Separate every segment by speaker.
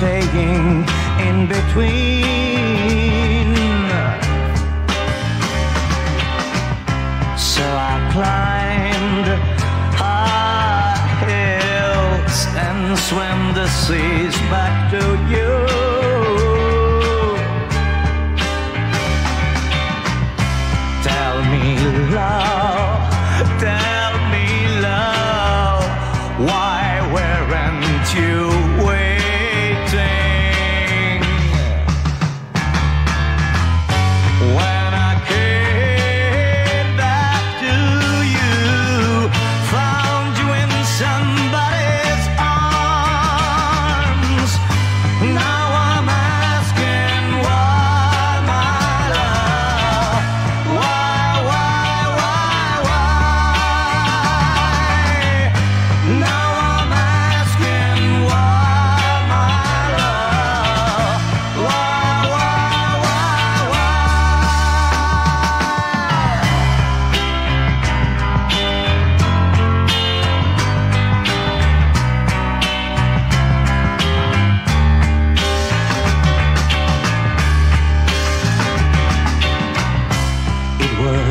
Speaker 1: staying in between. So I climbed high hills and swam the seas back to you.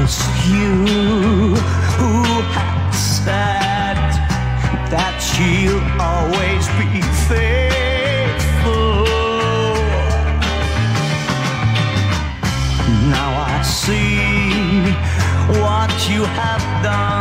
Speaker 1: Was you who had said that she'll always be faithful. Now I see what you have done.